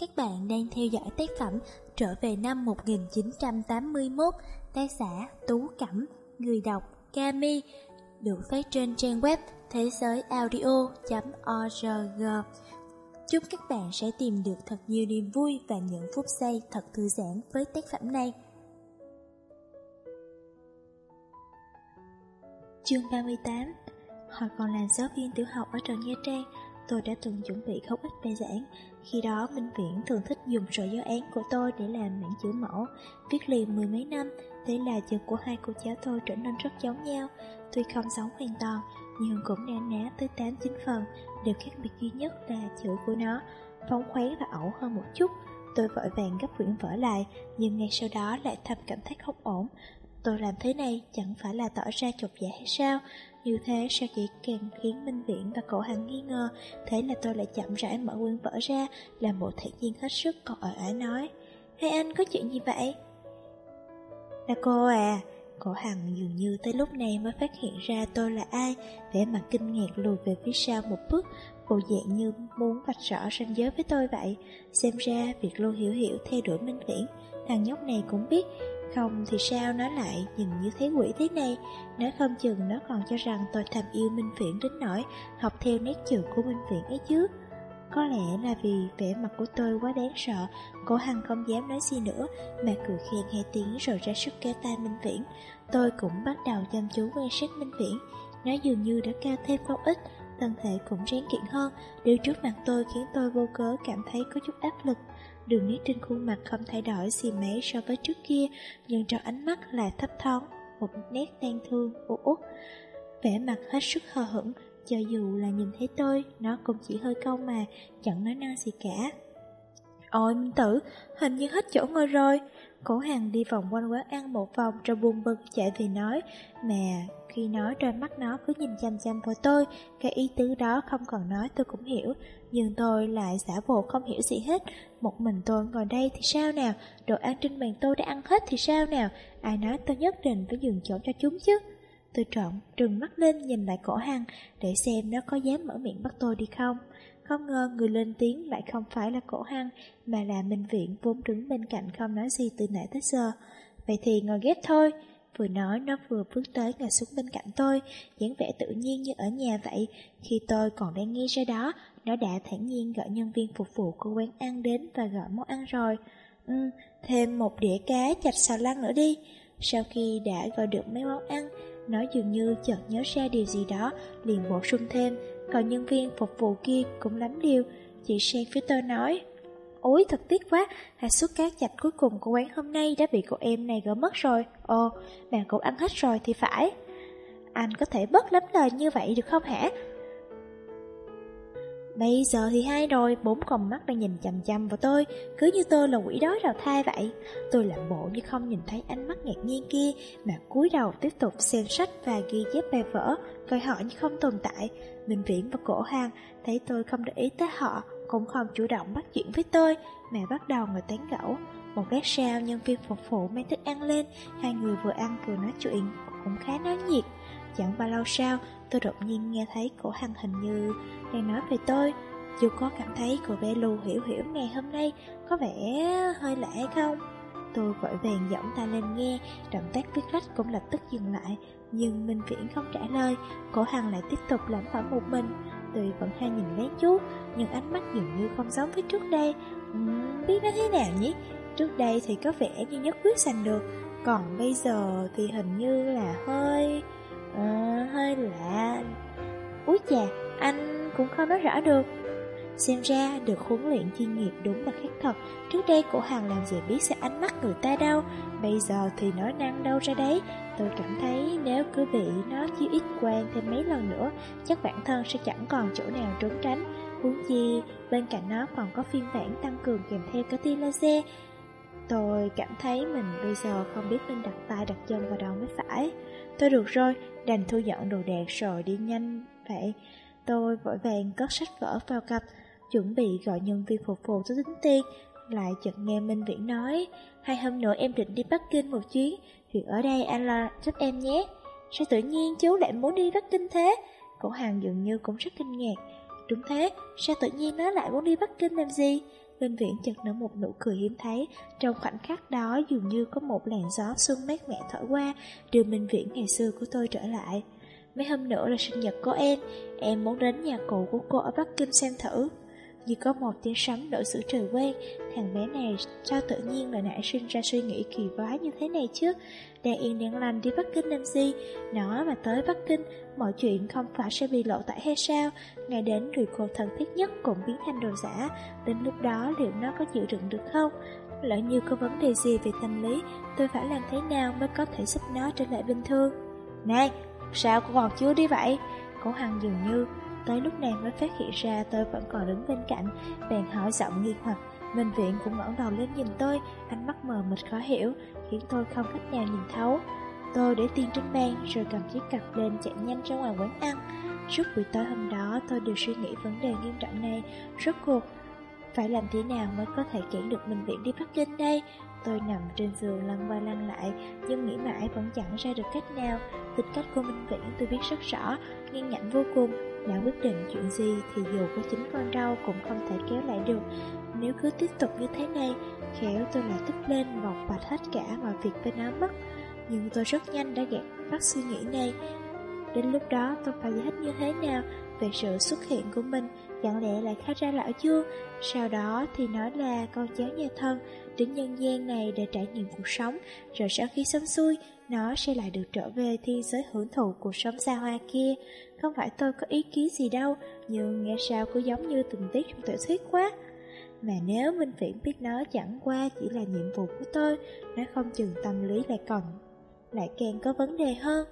Các bạn đang theo dõi tác phẩm Trở về năm 1981, tác giả Tú Cẩm, người đọc Kami, được phát trên trang web thế giới audio.org. Chúc các bạn sẽ tìm được thật nhiều niềm vui và những phút giây thật thư giãn với tác phẩm này. Chương 38 Hồi còn là giáo viên tiểu học ở Trần Nha Trang, tôi đã từng chuẩn bị không ít bài giảng. Khi đó, Minh Viễn thường thích dùng sổ giáo án của tôi để làm bản chữ mẫu, viết liền mười mấy năm. Thế là chữ của hai cô cháu tôi trở nên rất giống nhau. Tuy không giống hoàn toàn, nhưng cũng na ná tới 8-9 phần. Điều khác biệt duy nhất là chữ của nó phóng khoáng và ẩu hơn một chút. Tôi vội vàng gấp quyển vở lại, nhưng ngay sau đó lại thầm cảm thấy không ổn. Tôi làm thế này chẳng phải là tỏ ra chột dạ hay sao như thế sẽ chỉ càng khiến Minh Viễn và cổ hắn nghi ngờ? Thế là tôi lại chậm rãi mở quyển vở ra, Làm bộ thể nhiên hết sức còn ở ả nói. Hai anh có chuyện gì vậy? Là cô à Cổ hằng dường như tới lúc này mới phát hiện ra tôi là ai, Vẻ mặt kinh ngạc lùi về phía sau một bước, Bộ dạng như muốn vạch rõ ranh giới với tôi vậy. Xem ra việc luôn hiểu hiểu theo đuổi Minh Viễn, Thằng nhóc này cũng biết không thì sao nó lại nhìn như thế quỷ thế này? Nói không chừng nó còn cho rằng tôi thầm yêu Minh Viễn đến nỗi Học theo nét chữ của Minh Viễn ấy chứ. Có lẽ là vì vẻ mặt của tôi quá đáng sợ Cô Hằng không dám nói gì nữa, Mà cười khen hai tiếng rồi ra sức kéo tay Minh Viễn. Tôi cũng bắt đầu chăm chú quan sát Minh Viễn. Nó dường như đã cao thêm không ít Thân thể cũng ráng kiện hơn. Điều trước mặt tôi khiến tôi vô cớ cảm thấy có chút áp lực. Đường nét trên khuôn mặt không thay đổi gì mấy so với trước kia, nhưng trong ánh mắt lại thấp thoáng, một nét đang thương, u út. Vẻ mặt hết sức hờ hững, cho dù là nhìn thấy tôi, nó cũng chỉ hơi câu mà, chẳng nói năng gì cả. Ôi Minh Tử, hình như hết chỗ ngồi rồi. Cổ hàng đi vòng quanh quán ăn một vòng rồi buồn bực chạy về nói, mẹ khi nói đôi mắt nó cứ nhìn chăm chăm vào tôi, cái ý tứ đó không cần nói tôi cũng hiểu, nhưng tôi lại giả bộ không hiểu gì hết. Một mình tôi ngồi đây thì sao nào, đồ ăn trên bàn tôi đã ăn hết thì sao nào, ai nói tôi nhất định phải dừng chỗ cho chúng chứ. Tôi trộn, trừng mắt lên nhìn lại cổ hằng để xem nó có dám mở miệng bắt tôi đi không. Không ngờ người lên tiếng lại không phải là cổ hăng mà là Minh Viện vốn đứng bên cạnh không nói gì từ nãy tới giờ. Vậy thì ngồi ghét thôi. Vừa nói nó vừa bước tới ngồi xuống bên cạnh tôi, dáng vẻ tự nhiên như ở nhà vậy. Khi tôi còn đang nghe ra đó, nó đã thản nhiên gọi nhân viên phục vụ của quán ăn đến và gọi món ăn rồi. Ừ, thêm một đĩa cá chạch xào lăn nữa đi. Sau khi đã gọi được mấy món ăn, nó dường như chợt nhớ ra điều gì đó, liền bổ sung thêm. Còn nhân viên phục vụ kia cũng lắm điều. Chị sang phía tôi nói, Ôi thật tiếc quá, hạt suất cá chạch cuối cùng của quán hôm nay đã bị cô em này gỡ mất rồi. Ồ, bạn cũng ăn hết rồi thì phải. Anh có thể bớt lắm lời như vậy được không hả? Bây giờ thì hai rồi, bốn con mắt đang nhìn chằm chằm vào tôi, cứ như tôi là quỷ đói rào thai vậy. Tôi làm bộ như không nhìn thấy ánh mắt ngạc nhiên kia, mà cúi đầu tiếp tục xem sách và ghi chép bài vở, coi họ như không tồn tại. Minh Viễn và Cổ Hàng thấy tôi không để ý tới họ, cũng không chủ động bắt chuyện với tôi, mà bắt đầu ngồi tán gẫu. Một lát sau, nhân viên phục vụ mang thức ăn lên, hai người vừa ăn vừa nói chuyện, cũng khá náo nhiệt. Chẳng bao lâu sau, tôi đột nhiên nghe thấy cổ hằng hình như đang nói về tôi. Dù có cảm thấy cô bé lù hiểu hiểu ngày hôm nay có vẻ hơi lạ hay không? Tôi vội vàng giọng ta lên nghe, động tác viết lách cũng lập tức dừng lại. Nhưng Minh Viễn không trả lời, cổ hằng lại tiếp tục lẩm bẩm một mình. Tuy vẫn hay nhìn lén chút, nhưng ánh mắt dường như không giống với trước đây. Uhm, biết nó thế nào nhỉ? Trước đây thì có vẻ như nhất quyết giành được, còn bây giờ thì hình như là hơi... À, hơi lạ. Úi chà, anh cũng không nói rõ được. Xem ra được huấn luyện chuyên nghiệp đúng là khác thật. Trước đây cổ hàng làm gì biết sẽ ánh mắt người ta đâu. Bây giờ thì nói năng đâu ra đấy. Tôi cảm thấy nếu cứ bị nó chiếu ít quan thêm mấy lần nữa Chắc bản thân sẽ chẳng còn chỗ nào trốn tránh. Huống chi bên cạnh nó còn có phiên bản tăng cường kèm theo cái tia laser. Tôi cảm thấy mình bây giờ không biết nên đặt tay đặt chân vào đâu mới phải Tôi được rồi, đành thu dọn đồ đạc rồi đi nhanh vậy. Tôi vội vàng cất sách vở vào cặp, chuẩn bị gọi nhân viên phục vụ tới tính tiền. Lại chợt nghe Minh Viễn nói, hai hôm nữa em định đi Bắc Kinh một chuyến, việc ở đây anh lo giúp em nhé. Sao tự nhiên chú lại muốn đi Bắc Kinh thế? Cổ hàng dường như cũng rất kinh ngạc. Đúng thế, sao tự nhiên nó lại muốn đi Bắc Kinh làm gì? Minh Viễn chợt nở một nụ cười hiếm thấy. Trong khoảnh khắc đó, dường như có một làn gió xuân mát mẻ thổi qua, Đưa Minh Viễn ngày xưa của tôi trở lại. Mấy hôm nữa là sinh nhật của em. Em muốn đến nhà cụ của cô ở Bắc Kinh xem thử. Như có một tiếng sấm đổ giữa trời quê. Thằng bé này sao tự nhiên lại nảy sinh ra suy nghĩ kỳ quái như thế này chứ. Đang yên đang lành đi Bắc Kinh làm gì? Nó mà tới Bắc Kinh, Mọi chuyện không phải sẽ bị lộ tải hay sao? Ngày đến, người cô thân thiết nhất cũng biến thành đồ giả. Đến lúc đó, liệu nó có chịu đựng được không? Lỡ như có vấn đề gì về tâm lý, Tôi phải làm thế nào mới có thể giúp nó trở lại bình thường? Này, Sao cô còn chưa đi vậy? Cô Hằng dường như Tới lúc này mới phát hiện ra tôi vẫn còn đứng bên cạnh, Bèn hỏi giọng nghi hoặc. Minh viện cũng ngẩng đầu lên nhìn tôi, Ánh mắt mờ mịt khó hiểu, Khiến tôi không cách nào nhìn thấu. Tôi để tiền trên bàn, rồi cầm chiếc cặp lên chạy nhanh ra ngoài quán ăn. Suốt buổi tối hôm đó, tôi đều suy nghĩ vấn đề nghiêm trọng này. Rốt cuộc, Phải làm thế nào mới có thể cản được Minh viện đi Bắc Kinh đây? Tôi nằm trên giường lăn qua lăn lại, Nhưng nghĩ mãi vẫn chẳng ra được cách nào. Tính cách của Minh Viễn tôi biết rất rõ, Nghiêng ngạnh vô cùng. Đã quyết định chuyện gì thì dù có chính con rau Cũng không thể kéo lại được. Nếu cứ tiếp tục như thế này, Khéo tôi lại tức lên một bạch hết cả mọi việc với nó mất. Nhưng tôi rất nhanh đã gạt phát suy nghĩ này. Đến lúc đó tôi phải giải thích như thế nào Về sự xuất hiện của mình? Chẳng lẽ lại khá ra lão chưa Sau đó thì nói là con cháu nhà thân, Đến nhân gian này để trải nghiệm cuộc sống. Rồi sau khi xong xuôi, Nó sẽ lại được trở về thiên giới hưởng thụ cuộc sống xa hoa kia. Không phải tôi có ý kiến gì đâu Nhưng nghe sao cứ giống như tình tiết trong tiểu thuyết quá Mà nếu Minh Viễn biết nó chẳng qua chỉ là nhiệm vụ của tôi Nó không chừng tâm lý lại còn Lại càng có vấn đề hơn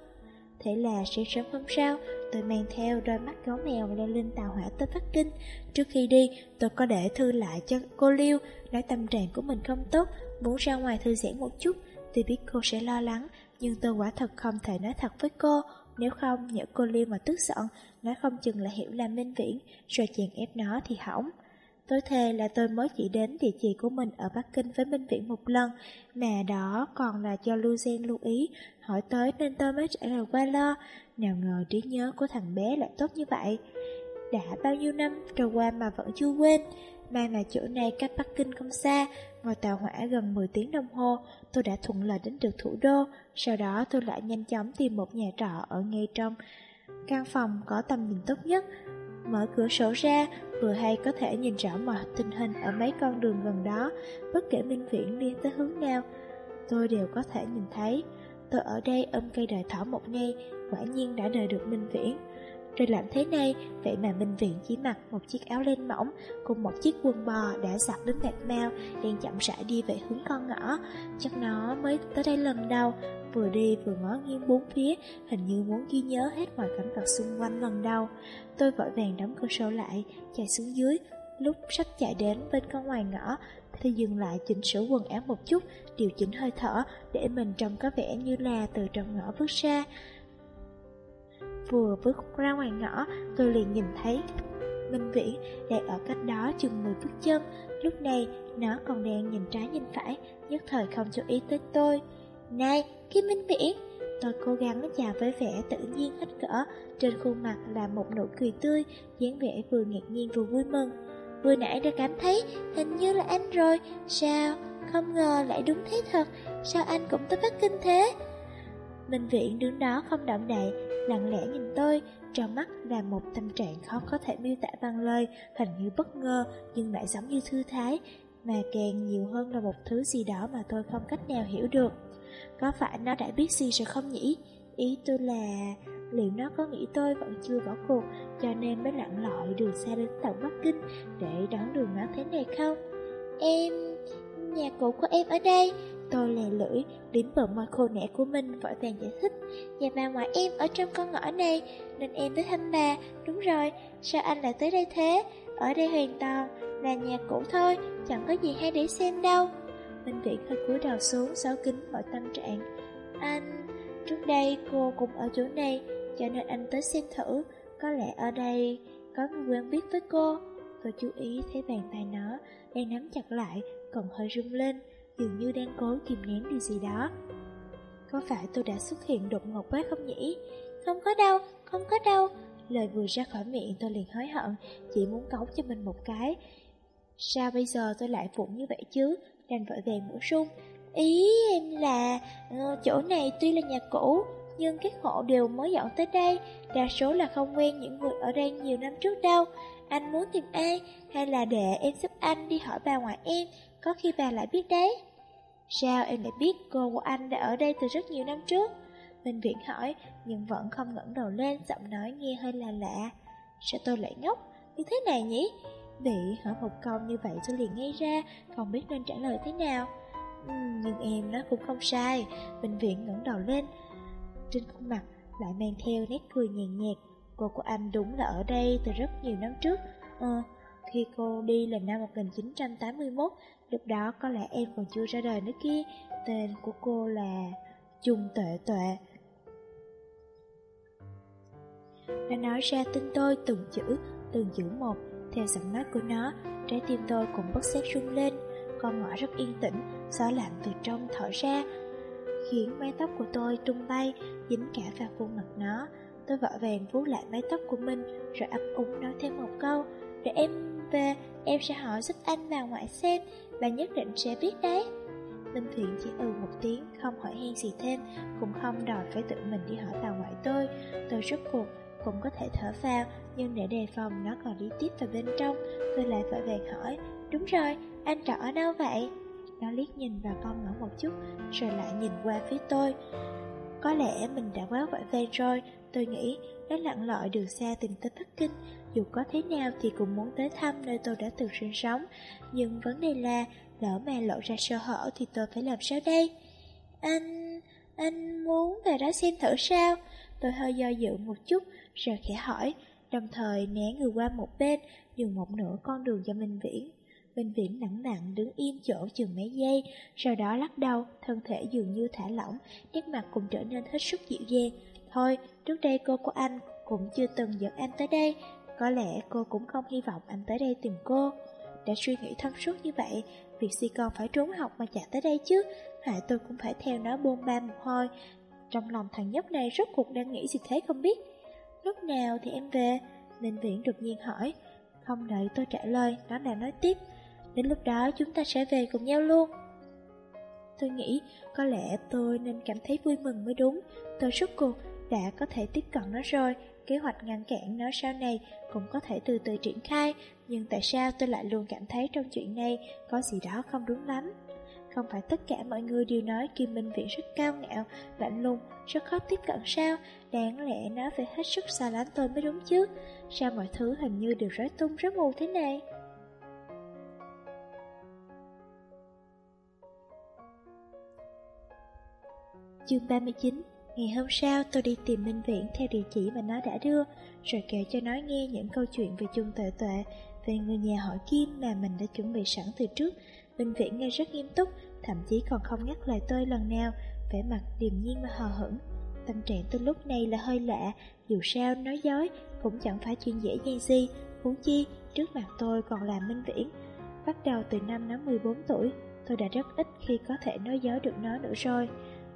Thế là sẽ sớm hôm sau, tôi mang theo đôi mắt gấu mèo leo lên tàu hỏa tới Bắc Kinh. Trước khi đi, tôi có để thư lại cho cô Liêu, nói tâm trạng của mình không tốt, muốn ra ngoài thư giãn một chút. Tôi biết cô sẽ lo lắng, nhưng tôi quả thật không thể nói thật với cô. Nếu không, nhỡ cô Liêu mà tức giận, nói không chừng là hiểu là minh viễn, rồi chèn ép nó thì hỏng. Tôi thề là tôi mới chỉ đến địa chỉ của mình ở Bắc Kinh với Minh Viễn một lần, mà đó còn là cho Lu Zen lưu ý, hỏi tới nên tôi mới trả lời qua lo. Nào ngờ trí nhớ của thằng bé lại tốt như vậy. Đã bao nhiêu năm trôi qua mà vẫn chưa quên. May mà chỗ này cách Bắc Kinh không xa, ngồi tàu hỏa gần 10 tiếng đồng hồ, tôi đã thuận lợi đến được thủ đô. Sau đó tôi lại nhanh chóng tìm một nhà trọ ở ngay trong căn phòng có tầm nhìn tốt nhất. Mở cửa sổ ra, vừa hay có thể nhìn rõ mọi tình hình ở mấy con đường gần đó, bất kể minh viễn đi tới hướng nào, tôi đều có thể nhìn thấy. Tôi ở đây ôm cây đời thỏ một ngày, quả nhiên đã đợi được minh viễn. Trời lạnh thế này, vậy mà Minh Viện chỉ mặc một chiếc áo len mỏng cùng một chiếc quần bò đã giặt đến gạch mau, đang chậm rãi đi về hướng con ngõ. Chắc nó mới tới đây lần đầu, vừa đi vừa ngó nghiêng bốn phía, hình như muốn ghi nhớ hết mọi cảnh vật xung quanh lần đầu. Tôi vội vàng đóng cửa sổ lại, chạy xuống dưới, lúc sắp chạy đến bên con ngoài ngõ, thì dừng lại chỉnh sửa quần áo một chút, điều chỉnh hơi thở, để mình trông có vẻ như là từ trong ngõ bước ra. Vừa bước ra ngoài ngõ, tôi liền nhìn thấy Minh Viễn đang ở cách đó chừng 10 bước chân. Lúc này, nó còn đang nhìn trái nhìn phải, nhất thời không chú ý tới tôi. Này, Kim Minh Viễn! Tôi cố gắng chào với vẻ tự nhiên hết cỡ, trên khuôn mặt là một nụ cười tươi, dáng vẻ vừa ngạc nhiên vừa vui mừng. Vừa nãy đã cảm thấy hình như là anh rồi, sao? Không ngờ lại đúng thế thật, sao anh cũng tới Bắc Kinh thế? Minh Viễn đứng đó không động đậy, lặng lẽ nhìn tôi, trong mắt là một tâm trạng khó có thể miêu tả bằng lời, hình như bất ngờ nhưng lại giống như thư thái, mà càng nhiều hơn là một thứ gì đó mà tôi không cách nào hiểu được. Có phải nó đã biết gì rồi không nhỉ? Ý tôi là liệu nó có nghĩ tôi vẫn chưa bỏ cuộc cho nên mới lặn lội đường xa đến tận Bắc Kinh để đón đường nó thế này không? Em... nhà cũ của em ở đây Tôi lè lưỡi, liếm bờ môi khô nẻ của mình vội vàng giải thích. Dạ nhà bà ngoại em ở trong con ngõ này Nên em tới thăm bà. Đúng rồi, sao anh lại tới đây thế? Ở đây hoàn toàn là nhà cũ thôi Chẳng có gì hay để xem đâu. Minh Viễn hơi cúi đầu xuống xấu kính mọi tâm trạng. Anh, trước đây cô cũng ở chỗ này Cho nên anh tới xem thử. Có lẽ ở đây có người quen biết với cô. Tôi chú ý thấy bàn tay nó Đang nắm chặt lại Còn hơi rung lên dường như đang cố kìm nén điều gì đó. Có phải tôi đã xuất hiện đột ngột quá không nhỉ? Không có đâu, không có đâu. Lời vừa ra khỏi miệng tôi liền hối hận, chỉ muốn cống cho mình một cái. Sao bây giờ tôi lại vụng như vậy chứ? Đành vội vàng bổ sung. Ý em là ờ, chỗ này tuy là nhà cũ, nhưng các hộ đều mới dọn tới đây, đa số là không quen những người ở đây nhiều năm trước đâu. Anh muốn tìm ai, hay là để em giúp anh đi hỏi bà ngoại em, có khi bà lại biết đấy. Sao em lại biết cô của anh đã ở đây từ rất nhiều năm trước? Minh Viễn hỏi, nhưng vẫn không ngẩng đầu lên, giọng nói nghe hơi là lạ. Sao tôi lại ngốc? Như thế này nhỉ? Bị hỏi một câu như vậy tôi liền ngay ra, không biết nên trả lời thế nào. Ừ, nhưng em nó cũng không sai. Minh Viễn ngẩng đầu lên, trên khuôn mặt lại mang theo nét cười nhàn nhạt. Cô của anh đúng là ở đây từ rất nhiều năm trước. Ờ, khi cô đi là năm 1981, lúc đó có lẽ em còn chưa ra đời nữa kia. Tên của cô là Trung Tuệ Tuệ. Nó nói ra tên tôi từng chữ, từng chữ một, theo giọng nói của nó, trái tim tôi cũng bất giác rung lên. Con ngõ rất yên tĩnh, gió lạnh từ trong thở ra, khiến mái tóc của tôi tung bay, dính cả vào khuôn mặt nó. Tôi vội vàng vuốt lại mái tóc của mình, rồi ấp úng nói thêm một câu rồi em về, em sẽ hỏi giúp anh bà ngoại xem, bà nhất định sẽ biết đấy. Minh Thiện chỉ ừ một tiếng, không hỏi han gì thêm, cũng không đòi phải tự mình đi hỏi bà ngoại tôi. Tôi rốt cuộc cũng có thể thở vào, nhưng để đề phòng nó còn đi tiếp vào bên trong, tôi lại vội vàng hỏi, đúng rồi, anh trọ ở đâu vậy? Nó liếc nhìn vào con ngõ một chút, rồi lại nhìn qua phía tôi. Có lẽ mình đã quá vội vàng rồi, tôi nghĩ nó lặn lội đường xa tìm tới Bắc Kinh, dù có thế nào thì cũng muốn tới thăm nơi tôi đã từng sinh sống. Nhưng vấn đề là, lỡ mà lộ ra sơ hở thì tôi phải làm sao đây? Anh... anh muốn về đó xem thử sao? Tôi hơi do dự một chút, rồi khẽ hỏi, đồng thời né người qua một bên, dùng một nửa con đường cho Minh Viễn. Minh Viễn nặng nặng đứng im chỗ chừng mấy giây, sau đó lắc đầu, thân thể dường như thả lỏng, nét mặt cũng trở nên hết sức dịu dàng. Thôi, trước đây cô của anh cũng chưa từng dẫn anh tới đây, có lẽ cô cũng không hy vọng anh tới đây tìm cô. Đã suy nghĩ thông suốt như vậy, việc si con phải trốn học mà chạy tới đây chứ, hại tôi cũng phải theo nó bôn ba một hồi. Trong lòng thằng nhóc này rốt cuộc đang nghĩ gì thế không biết. Lúc nào thì em về? Minh Viễn đột nhiên hỏi. Không đợi tôi trả lời, nó đã nói tiếp. Đến lúc đó chúng ta sẽ về cùng nhau luôn. Tôi nghĩ có lẽ tôi nên cảm thấy vui mừng mới đúng. Tôi rốt cuộc đã có thể tiếp cận nó rồi, kế hoạch ngăn cản nó sau này cũng có thể từ từ triển khai, nhưng tại sao tôi lại luôn cảm thấy trong chuyện này có gì đó không đúng lắm? Không phải tất cả mọi người đều nói Kim Minh Viễn rất cao ngạo, lạnh lùng, rất khó tiếp cận sao? Đáng lẽ nó phải hết sức xa lánh tôi mới đúng chứ? Sao mọi thứ hình như đều rối tung rối mù thế này? Chương 39 Ngày hôm sau, tôi đi tìm Minh Viễn theo địa chỉ mà nó đã đưa, Rồi kể cho nó nghe những câu chuyện về chung Tuệ Tuệ, Về người nhà họ Kim mà mình đã chuẩn bị sẵn từ trước. Minh Viễn nghe rất nghiêm túc, Thậm chí còn không nhắc lời tôi lần nào, vẻ mặt điềm nhiên và hờ hững. Tâm trạng tôi lúc này là hơi lạ, Dù sao nói dối cũng chẳng phải chuyện dễ dàng gì, Huống chi trước mặt tôi còn là Minh Viễn. Bắt đầu từ năm nó 14 tuổi, Tôi đã rất ít khi có thể nói dối được nó nữa rồi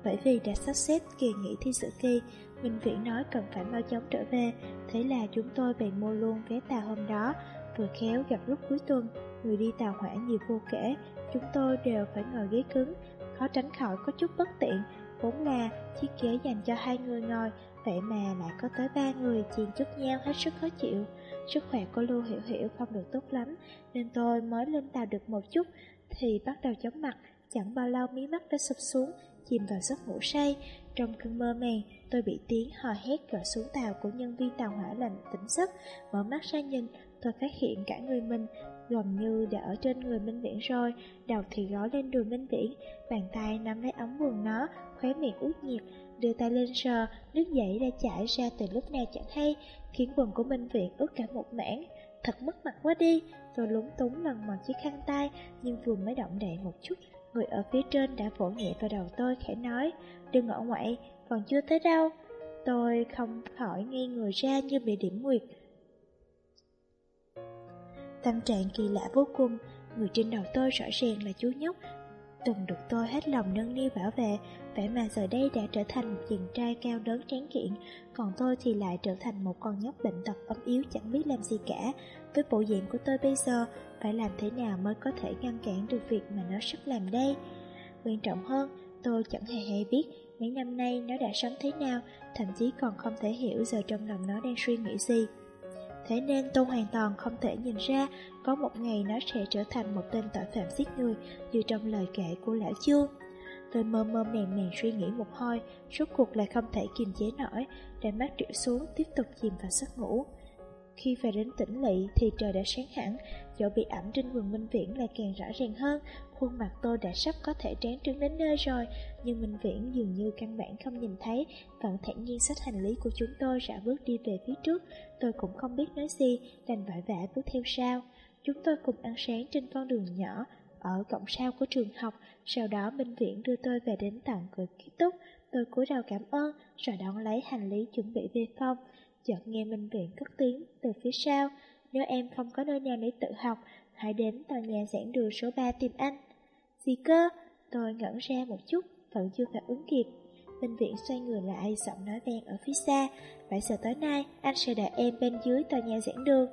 bởi vì đã sắp xếp kỳ nghỉ thi sự kỳ Minh Viễn nói cần phải mau chóng trở về. Thế là chúng tôi bèn mua luôn vé tàu hôm đó. Vừa khéo gặp lúc cuối tuần, Người đi tàu hỏa nhiều vô kể. Chúng tôi đều phải ngồi ghế cứng, Khó tránh khỏi có chút bất tiện. Vốn là chiếc ghế dành cho hai người ngồi, Vậy mà lại có tới ba người chiên chút nhau hết sức khó chịu. Sức khỏe của Lưu Hiểu Hiểu không được tốt lắm, Nên tôi mới lên tàu được một chút, Thì bắt đầu chóng mặt. Chẳng bao lâu mí mắt đã sụp xuống chìm vào giấc ngủ say. Trong cơn mơ màng, tôi bị tiếng hò hét gọi xuống tàu của nhân viên tàu hỏa làm tỉnh giấc. Mở mắt ra nhìn, tôi phát hiện cả người mình gần như đã ở trên người Minh Viễn rồi, đầu thì gõ lên đùi Minh Viễn, bàn tay nắm lấy ống quần nó, khóe miệng út nhiệt, đưa tay lên sờ, nước dậy đã chảy ra từ lúc nào chẳng hay, khiến quần của Minh Viễn ướt cả một mảng. Thật mất mặt quá đi, tôi lúng túng lần mò chiếc khăn tay, nhưng vừa mới động đậy một chút Người ở phía trên đã vỗ nhẹ vào đầu tôi khẽ nói Đừng ở ngoại, còn chưa tới đâu. Tôi không khỏi nghi người ra như bị điểm nguyệt. Tâm trạng kỳ lạ vô cùng Người trên đầu tôi rõ ràng là chú nhóc Từng được tôi hết lòng nâng niu bảo vệ Vậy mà giờ đây đã trở thành một chàng trai cao lớn tráng kiện Còn tôi thì lại trở thành một con nhóc bệnh tật ấm yếu chẳng biết làm gì cả. Với bộ dạng của tôi bây giờ phải làm thế nào mới có thể ngăn cản được việc mà nó sắp làm đây. Quan trọng hơn, tôi chẳng hề hề biết mấy năm nay nó đã sống thế nào, thậm chí còn không thể hiểu giờ trong lòng nó đang suy nghĩ gì. Thế nên tôi hoàn toàn không thể nhìn ra có một ngày nó sẽ trở thành một tên tội phạm giết người như trong lời kể của lão chương. Tôi mơ mơ màng màng suy nghĩ một hồi, rốt cuộc lại không thể kiềm chế nổi, để mắt triệu xuống tiếp tục chìm vào giấc ngủ. Khi về đến tỉnh lỵ thì trời đã sáng hẳn, chỗ bị ẩm trên vườn Minh Viễn lại càng rõ ràng hơn, khuôn mặt tôi đã sắp có thể tráng trứng đến nơi rồi, nhưng Minh Viễn dường như căn bản không nhìn thấy, vẫn thản nhiên xách hành lý của chúng tôi rã bước đi về phía trước, tôi cũng không biết nói gì, đành vội vã bước theo sau. Chúng tôi cùng ăn sáng trên con đường nhỏ, ở cổng sau của trường học, sau đó Minh Viễn đưa tôi về đến tận cửa ký túc, tôi cúi đầu cảm ơn, rồi đón lấy hành lý chuẩn bị về phòng. Chợt nghe Minh Viện cất tiếng từ phía sau, nếu em không có nơi nào để tự học, hãy đến tòa nhà giảng đường số 3 tìm anh. Gì cơ? Tôi ngẩn ra một chút, vẫn chưa phản ứng kịp. Minh Viện xoay người lại, giọng nói vang ở phía xa. Phải giờ tới nay, anh sẽ đợi em bên dưới tòa nhà giảng đường.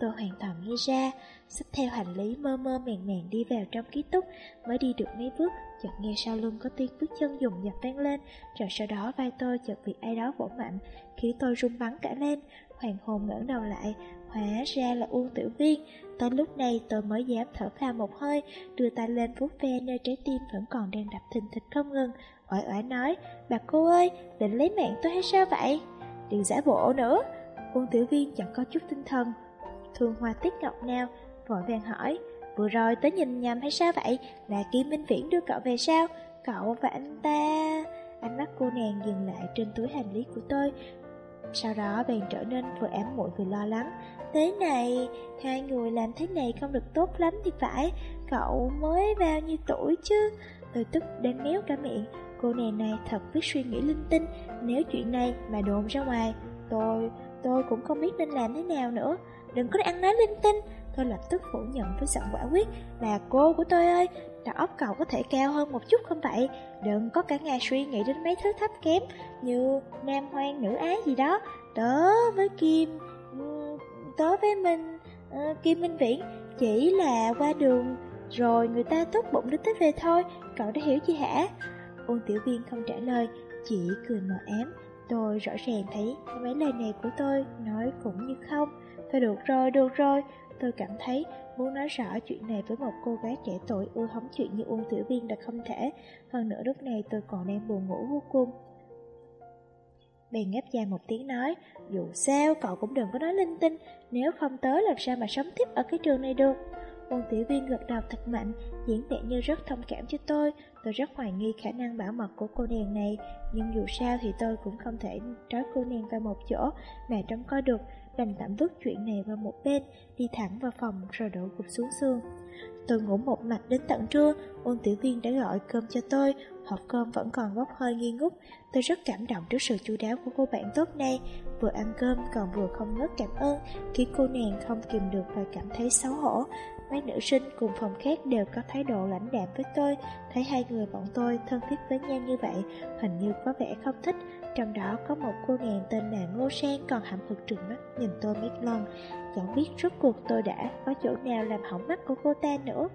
Tôi hoàn toàn nghe ra, xách theo hành lý mơ mơ màng màng đi vào trong ký túc, mới đi được mấy bước, chợt nghe sau lưng có tiếng bước chân dùng dập vang lên, rồi sau đó vai tôi chợt bị ai đó vỗ mạnh, khiến tôi run bắn cả lên. Hoàng hồn ngẩng đầu lại, hóa ra là Uông Tiểu Viên. Tới lúc này tôi mới dám thở phào một hơi, đưa tay lên vuốt ve nơi trái tim vẫn còn đang đập thình thịch không ngừng. Oải oải nói, bà cô ơi, định lấy mạng tôi hay sao vậy? Đừng giả bộ nữa. Uông Tiểu Viên chẳng có chút tinh thần. Thương Hoa Tiết Ngọc nào, vội vàng hỏi, vừa rồi tới nhìn nhầm hay sao vậy? Là Kim Minh Viễn đưa cậu về sao? Cậu và anh ta... Ánh mắt cô nàng dừng lại trên túi hành lý của tôi. Sau đó bèn trở nên vừa ám muội vừa lo lắng. Thế này, hai người làm thế này không được tốt lắm thì phải. Cậu mới bao nhiêu tuổi chứ? Tôi tức đến méo cả miệng. Cô nàng này thật biết suy nghĩ linh tinh. Nếu chuyện này mà đồn ra ngoài Tôi, tôi cũng không biết nên làm thế nào nữa. Đừng có ăn nói linh tinh. Tôi lập tức phủ nhận với giọng quả quyết Là cô của tôi ơi Đầu óc cậu có thể cao hơn một chút không vậy? Đừng có cả ngày suy nghĩ đến mấy thứ thấp kém Như nam hoang nữ ái gì đó. Tớ với Kim Tớ với mình uh, ờ, Kim Minh Viễn Chỉ là qua đường Rồi người ta tốt bụng đến tới về thôi Cậu đã hiểu chưa hả? Ôn tiểu viên không trả lời Chỉ cười mờ ám. Tôi rõ ràng thấy mấy lời này của tôi Nói cũng như không. Thôi được rồi, được rồi Tôi cảm thấy muốn nói rõ chuyện này với một cô gái trẻ tuổi ưa hóng chuyện như Uông Tiểu Viên là không thể. Hơn nữa lúc này tôi còn đang buồn ngủ vô cùng. Bèn ngáp dài một tiếng nói, dù sao cậu cũng đừng có nói linh tinh, nếu không tới làm sao mà sống tiếp ở cái trường này được. Uông Tiểu Viên gật đầu thật mạnh, diễn vẻ như rất thông cảm cho tôi. Tôi rất hoài nghi khả năng bảo mật của cô nàng này, nhưng dù sao thì tôi cũng không thể trói cô nàng vào một chỗ mà trông coi được đành tạm vứt chuyện này vào một bên, đi thẳng vào phòng rồi đổ gục xuống giường. Tôi ngủ một mạch đến tận trưa, ôn tiểu viên đã gọi cơm cho tôi, hộp cơm vẫn còn bốc hơi nghi ngút. Tôi rất cảm động trước sự chu đáo của cô bạn tốt này, vừa ăn cơm còn vừa không ngớt cảm ơn, khiến cô nàng không kìm được và cảm thấy xấu hổ. Mấy nữ sinh cùng phòng khác đều có thái độ lãnh đạm với tôi, thấy hai người bọn tôi thân thiết với nhau như vậy, hình như có vẻ không thích, trong đó có một cô nàng tên là Ngô Sang còn hậm hực trừng mắt nhìn tôi mấy lần Chẳng biết rốt cuộc tôi đã có chỗ nào làm hỏng mắt của cô ta nữa.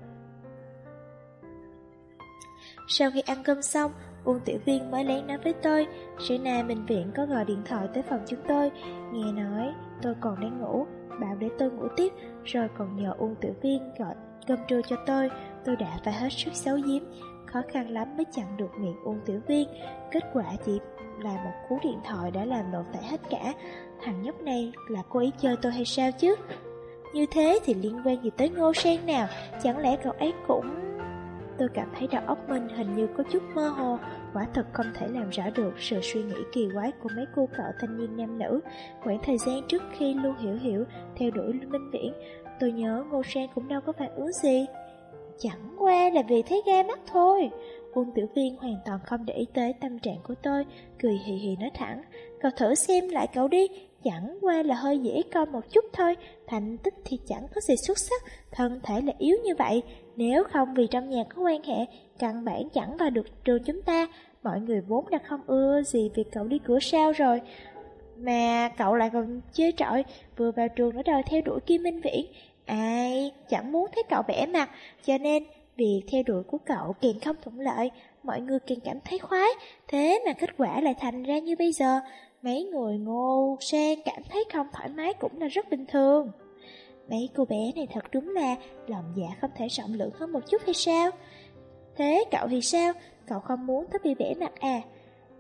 Sau khi ăn cơm xong, Uông Tiểu Viên mới lén nói với tôi Sáng nay bệnh viện có gọi điện thoại tới phòng chúng tôi. Nghe nói tôi còn đang ngủ. Bảo để tôi ngủ tiếp, Rồi còn nhờ Uông Tiểu Viên gọi cơm trưa cho tôi. Tôi đã phải hết sức xấu giếm, Khó khăn lắm mới chặn được miệng Uông Tiểu Viên. Kết quả chỉ là một cú điện thoại đã làm lộ tẩy hết cả. Thằng nhóc này là cô ý chơi tôi hay sao chứ? Như thế thì liên quan gì tới ngô sen nào? Chẳng lẽ cậu ấy cũng... Tôi cảm thấy đầu óc mình hình như có chút mơ hồ. Quả thật không thể làm rõ được sự suy nghĩ kỳ quái của mấy cô cậu thanh niên nam nữ Khoảng thời gian trước khi Lưu Hiểu Hiểu theo đuổi Minh Viễn Tôi nhớ Ngô Sang cũng đâu có phản ứng gì Chẳng qua là vì thấy gai mắt thôi Quân Tiểu Viên hoàn toàn không để ý tới tâm trạng của tôi, cười hì hì nói thẳng. Cậu thử xem lại cậu đi, chẳng qua là hơi dễ con một chút thôi, thành tích thì chẳng có gì xuất sắc, thân thể là yếu như vậy. Nếu không vì trong nhà có quan hệ, căn bản chẳng vào được trường chúng ta, mọi người vốn đã không ưa gì việc cậu đi cửa sau rồi. Mà cậu lại còn chơi trọi, vừa vào trường đã đòi theo đuổi Kim Minh Viễn, Ai chẳng muốn thấy cậu bẻ mặt, cho nên việc theo đuổi của cậu càng không thuận lợi, mọi người càng cảm thấy khoái, thế mà kết quả lại thành ra như bây giờ. Mấy người ngô sen cảm thấy không thoải mái cũng là rất bình thường. Mấy cô bé này thật đúng là lòng dạ không thể rộng lượng hơn một chút hay sao? Thế cậu thì sao? Cậu không muốn thích bị bẻ mặt à?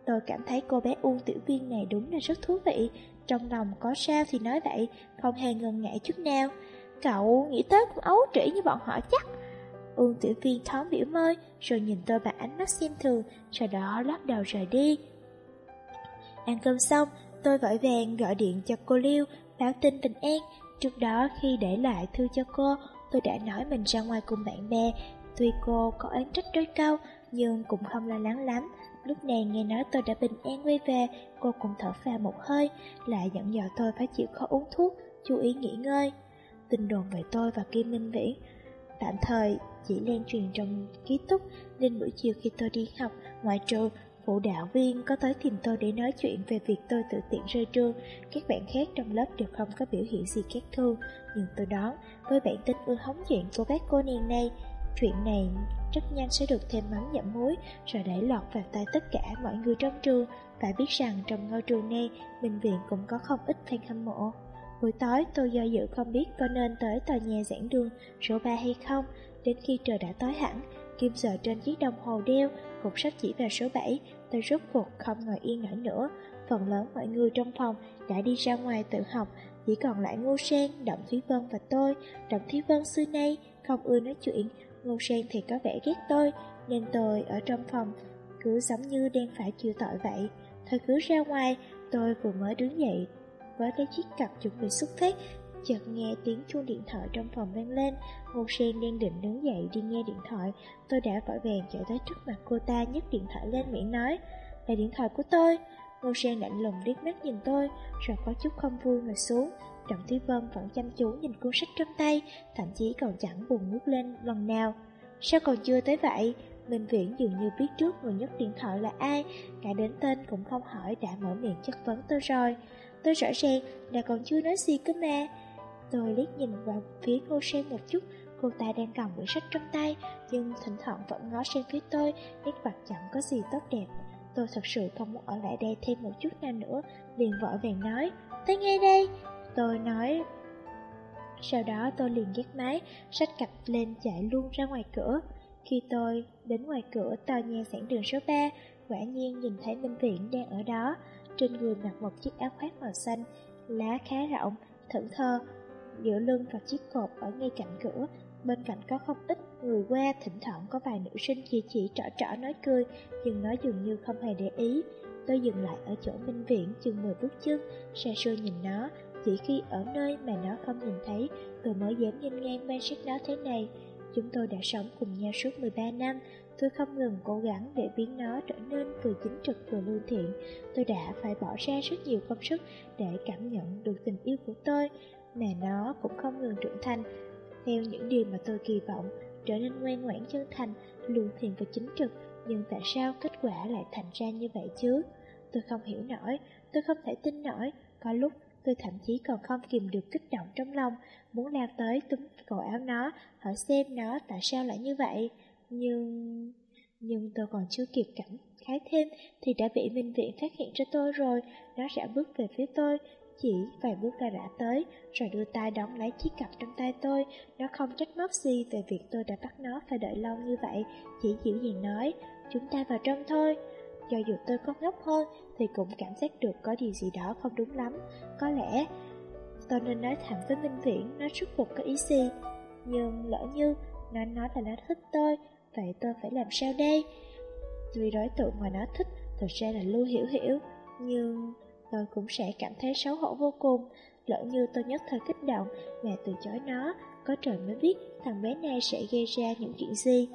Tôi cảm thấy cô bé Uông Tiểu Viên này đúng là rất thú vị. Trong lòng có sao thì nói vậy, không hề ngần ngại chút nào. Cậu nghĩ tới cũng ấu trĩ như bọn họ chắc. Uông Tiểu Viên thóng biểu môi, rồi nhìn tôi bằng ánh mắt xem thường, sau đó lắc đầu rời đi. Ăn cơm xong, tôi vội vàng gọi điện cho cô Liêu, báo tin bình an. Trước đó khi để lại thư cho cô, tôi đã nói mình ra ngoài cùng bạn bè. Tuy cô có án trách đôi cao, nhưng cũng không lo lắng lắm. Lúc này nghe nói tôi đã bình an quay về, cô cũng thở phào một hơi, lại dặn dò tôi phải chịu khó uống thuốc, chú ý nghỉ ngơi. Tin đồn về tôi và Kim Minh Viễn tạm thời chỉ lan truyền trong ký túc, nên buổi chiều khi tôi đi học, ngoại trừ phụ đạo viên có tới tìm tôi để nói chuyện về việc tôi tự tiện rơi trường. Các bạn khác trong lớp đều không có biểu hiện gì khác thường, nhưng tôi đoán với bản tính ưa hóng chuyện của các cô nàng này, chuyện này rất nhanh sẽ được thêm mắm dặm muối rồi để lọt vào tay tất cả mọi người trong trường. Phải biết rằng trong ngôi trường này, bệnh viện cũng có không ít fan hâm mộ. Buổi tối tôi do dự không biết có nên tới tòa nhà giảng đường số 3 hay không, đến khi trời đã tối hẳn, kim giờ trên chiếc đồng hồ đeo, cục sách chỉ vào số 7, tôi rốt cuộc không ngồi yên nổi nữa. Phần lớn mọi người trong phòng đã đi ra ngoài tự học, chỉ còn lại Ngô Sen, Động Thúy Vân và tôi. Động Thúy Vân xưa nay không ưa nói chuyện, Ngô Sen thì có vẻ ghét tôi, nên tôi ở trong phòng cứ giống như đang phải chịu tội vậy. Thời cứ ra ngoài, tôi vừa mới đứng dậy với cái chiếc cặp chuẩn bị xuất phát, chợt nghe tiếng chuông điện thoại trong phòng vang lên. Ngô Sen đang định đứng dậy đi nghe điện thoại, tôi đã vội vàng chạy tới trước mặt cô ta nhấc điện thoại lên miệng nói, là điện thoại của tôi. Ngô Sen lạnh lùng liếc mắt nhìn tôi, rồi có chút không vui mà xuống. Trọng Thúy Vân vẫn chăm chú nhìn cuốn sách trong tay, thậm chí còn chẳng buồn ngước lên lần nào. Sao còn chưa tới vậy? Minh Viễn dường như biết trước người nhấc điện thoại là ai, cả đến tên cũng không hỏi đã mở miệng chất vấn tôi rồi. Tôi rõ ràng là còn chưa nói gì cơ mà. Tôi liếc nhìn vào phía cô Sen một chút, cô ta đang cầm quyển sách trong tay, nhưng thỉnh thoảng vẫn ngó sang phía tôi, nét mặt chẳng có gì tốt đẹp. Tôi thật sự không muốn ở lại đây thêm một chút nào nữa, liền vội vàng nói, tới ngay đây. Tôi nói sau đó tôi liền gác máy, sách cặp lên chạy luôn ra ngoài cửa. Khi tôi đến ngoài cửa tòa nhà sản đường số 3, quả nhiên nhìn thấy Minh Viện đang ở đó. Trên người mặc một chiếc áo khoác màu xanh, lá khá rộng, thẫn thơ, giữa lưng và chiếc cột ở ngay cạnh cửa. Bên cạnh có không ít người qua, thỉnh thoảng có vài nữ sinh chỉ chỉ trỏ trỏ nói cười, nhưng nó dường như không hề để ý. Tôi dừng lại ở chỗ Minh Viện chừng 10 bước chân, xa xôi nhìn nó, chỉ khi ở nơi mà nó không nhìn thấy, tôi mới dám nhìn ngang quan sát nó thế này. Chúng tôi đã sống cùng nhau suốt 13 năm, tôi không ngừng cố gắng để biến nó trở nên vừa chính trực vừa lương thiện. Tôi đã phải bỏ ra rất nhiều công sức để cảm nhận được tình yêu của tôi, mà nó cũng không ngừng trưởng thành. Theo những điều mà tôi kỳ vọng, trở nên ngoan ngoãn chân thành, lương thiện và chính trực, nhưng tại sao kết quả lại thành ra như vậy chứ? Tôi không hiểu nổi, tôi không thể tin nổi, có lúc Tôi thậm chí còn không kìm được kích động trong lòng, muốn lao tới túm cổ áo nó, hỏi xem nó tại sao lại như vậy. Nhưng... Nhưng tôi còn chưa kịp cảm khái thêm thì đã bị Minh Viện phát hiện ra tôi rồi. Nó sẽ bước về phía tôi, chỉ vài bước ra đã tới, rồi đưa tay đón lấy chiếc cặp trong tay tôi. Nó không trách móc gì về việc tôi đã bắt nó phải đợi lâu như vậy, chỉ dịu dàng nói, chúng ta vào trong thôi. Cho dù tôi có ngốc hơn thì cũng cảm giác được có điều gì đó không đúng lắm. Có lẽ tôi nên nói thẳng với Minh Viễn nó rút cuộc có ý gì. Nhưng lỡ như nó nói là nó thích tôi, vậy tôi phải làm sao đây? Tuy đối tượng mà nó thích thực ra là Lưu Hiểu Hiểu, nhưng tôi cũng sẽ cảm thấy xấu hổ vô cùng. Lỡ như tôi nhất thời kích động mà từ chối nó, có trời mới biết thằng bé này sẽ gây ra những chuyện gì.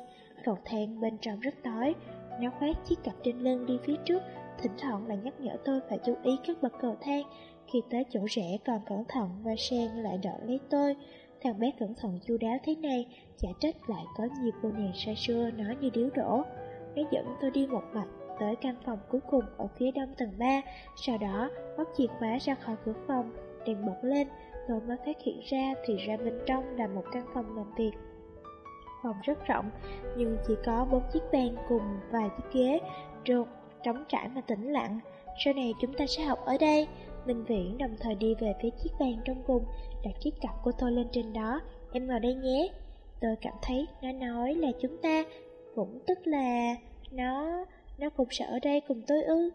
Cầu thang bên trong rất tối, nó khoác chiếc cặp trên lưng đi phía trước, thỉnh thoảng lại nhắc nhở tôi phải chú ý các bậc cầu thang. Khi tới chỗ rẽ còn cẩn thận và sen lại đợi lấy tôi. Thằng bé cẩn thận chu đáo thế này, chả trách lại có nhiều cô nàng say sưa nói như điếu đổ. Nó dẫn tôi đi một mạch tới căn phòng cuối cùng ở phía đông tầng 3, sau đó móc chìa khóa ra khỏi cửa phòng, đèn bật lên, Tôi mới phát hiện ra thì ra bên trong là một căn phòng làm việc. Phòng rất rộng Nhưng chỉ có bốn chiếc bàn cùng vài chiếc ghế Trượt, trống trải mà tĩnh lặng. Sau này chúng ta sẽ học ở đây. Minh Viễn đồng thời đi về phía chiếc bàn trong cùng Đặt chiếc cặp của tôi lên trên đó. Em ngồi đây nhé. Tôi cảm thấy nó nói là chúng ta Cũng tức là Nó nó cũng sẽ ở đây cùng tôi ư?